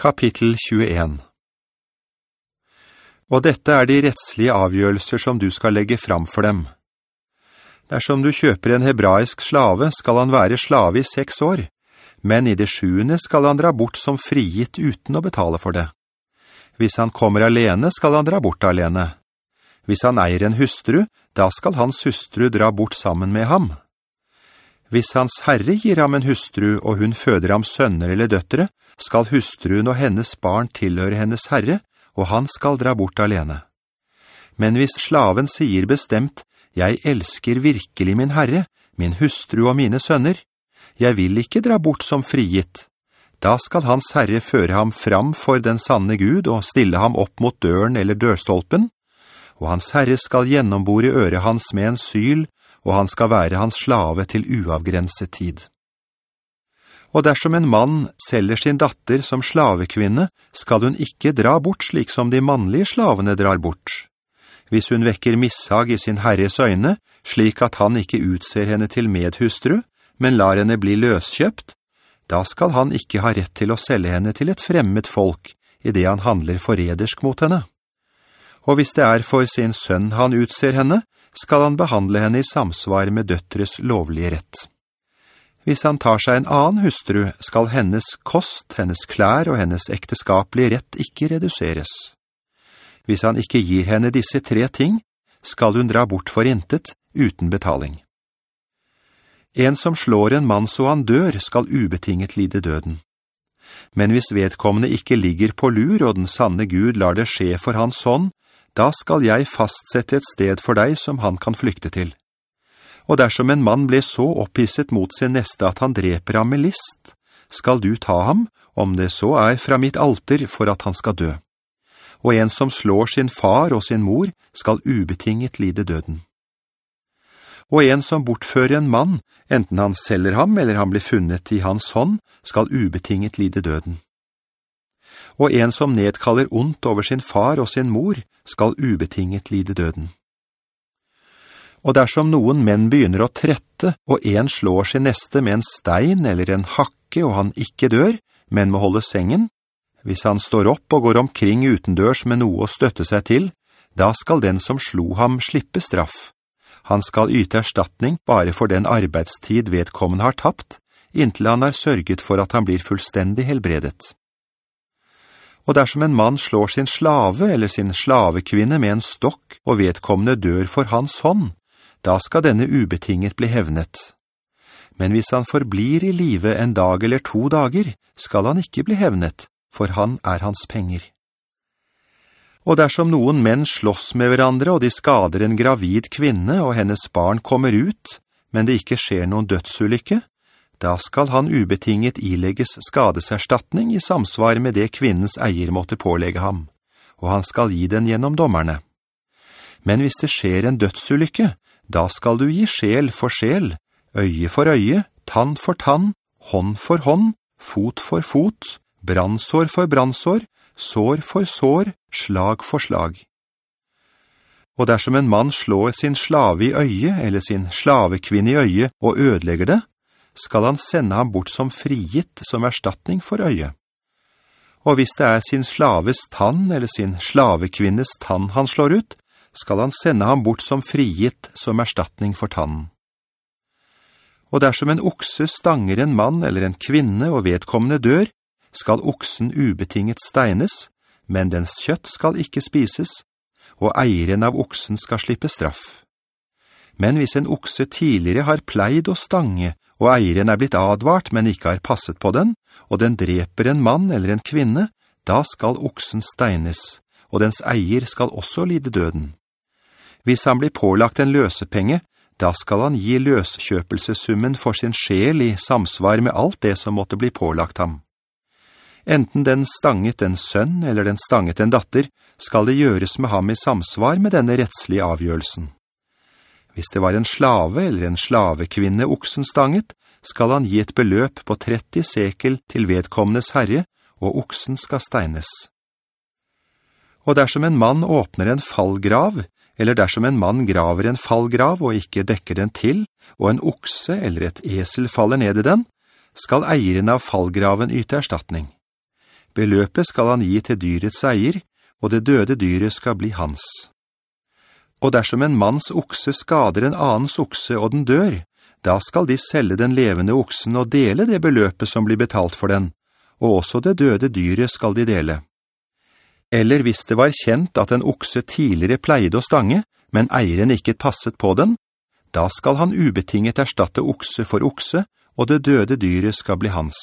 Kapittel 21 Og dette er de rettslige avgjørelser som du skal legge fram for dem. Dersom du kjøper en hebraisk slave, skal han være slave i seks år, men i det sjuende skal han dra bort som frigitt uten å betale for det. Hvis han kommer alene, skal han dra bort alene. Hvis han eier en hustru, da skal hans hustru dra bort sammen med ham. Hvis hans herre gir ham en hustru, og hun føder ham sønner eller døttere, skal hustruen og hennes barn tilhøre hennes herre, og han skal dra bort alene. Men hvis slaven sier bestemt, «Jeg elsker virkelig min herre, min hustru og mine sønner. Jeg vil ikke dra bort som frigitt.» Da skal hans herre føre ham fram for den sanne Gud og stille ham opp mot døren eller dørstolpen, og hans herre skal gjennombore øret hans med en syl, og han skal være hans slave til uavgrenset tid. Og dersom en mann selger sin datter som slavekvinne, skal hun ikke dra bort slik som de mannlige slavene drar bort. Hvis hun vekker misshag i sin herres øyne, slik at han ikke utser henne til medhustru, men lar henne bli løskjøpt, da skal han ikke ha rett til å selge henne til et fremmed folk, i det han handler foredersk mot henne. Og hvis det er for sin sønn han utser henne, skal han behandle henne i samsvar med døtres lovlige rett. Hvis han tar seg en annen hustru, skal hennes kost, hennes klær og hennes ekteskapelige rett ikke reduseres. Hvis han ikke gir henne disse tre ting, skal hun dra bort for intet, uten betaling. En som slår en mann så han dør, skal ubetinget lide døden. Men hvis vedkommende ikke ligger på lur, og den sanne Gud lar det skje for hans hånd, da skal jeg fastsette et sted for deg som han kan flykte til. Og dersom en mann blir så opphisset mot sin neste at han dreper ham med list, skal du ta ham, om det så er fra mitt alter, for at han skal dø. Og en som slår sin far og sin mor, skal ubetinget lide døden. Og en som bortfører en mann, enten han selger ham eller han blir funnet i hans hånd, skal ubetinget lide døden og en som nedkaller ondt over sin far og sin mor, skal ubetinget lide døden. Og dersom noen menn begynner å trette, og en slår sin neste med en stein eller en hakke, og han ikke dør, men må holde sengen, hvis han står opp og går omkring utendørs med noe å støtte seg til, da skal den som slo ham slippe straff. Han skal yte erstatning bare for den arbeidstid vedkommende har tapt, inntil han har sørget for at han blir fullstendig helbredet. Og dersom en mann slår sin slave eller sin slavekvinne med en stokk, og vedkommende dør for hans hånd, da skal denne ubetinget bli hevnet. Men hvis han forblir i live en dag eller to dager, skal han ikke bli hevnet, for han er hans penger. Og dersom noen menn slåss med hverandre, og de skader en gravid kvinne, og hennes barn kommer ut, men det ikke skjer noen dødsulykke, da skal han ubetinget ilegges skadeserstatning i samsvar med det kvinnens eier måtte pålegge ham, og han skal gi den gjennom dommerne. Men hvis det skjer en dødsulykke, da skal du gi sjel for sjel, øye for øye, tann for tann, hånd for hånd, fot for fot, brannsår for brannsår, sår for sår, slag for slag. Og dersom en mann slår sin slave i øye, eller sin slavekvinne i øye, og ødelegger det, skal han sende ham bort som frigitt som erstatning for øye. Og hvis det er sin slaves tann eller sin slavekvinnes tann han slår ut, skal han sende ham bort som frigitt som erstatning for tannen. Og dersom en okse stanger en mann eller en kvinne og vedkommende dør, skal oksen ubetinget steines, men dens kjøtt skal ikke spises, og eieren av oksen skal slippe straff. Men hvis en okse tidligere har pleid å stange og eieren er blitt advart, men ikke har passet på den, og den dreper en mann eller en kvinne, da skal oksen steines, og dens eier skal også lide døden. Hvis han blir pålagt en løsepenge, da skal han gi løskjøpelsesummen for sin sjel i samsvar med alt det som måtte bli pålagt ham. Enten den stanget en sønn eller den stanget en datter, skal det gjøres med ham i samsvar med denne rettslige avgjørelsen. Hvis det var en slave eller en slavekvinne oksen stanget, skal han gi et beløp på 30 sekel til vedkommendes herre, og oksen skal steines. Og dersom en mann åpner en fallgrav, eller dersom en mann graver en fallgrav og ikke dekker den til, og en okse eller et esel faller ned i den, skal eieren av fallgraven yte erstatning. Beløpet skal han gi til dyrets eier, og det døde dyret skal bli hans. Og dersom en manns okse skader en annens okse og den dør, da skal de selge den levende oksen og dele det beløpet som blir betalt for den, og også det døde dyret skal de dele. Eller hvis det var kjent at en okse tidligere pleide å stange, men eieren ikke passet på den, da skal han ubetinget erstatte okse for okse, og det døde dyret skal bli hans.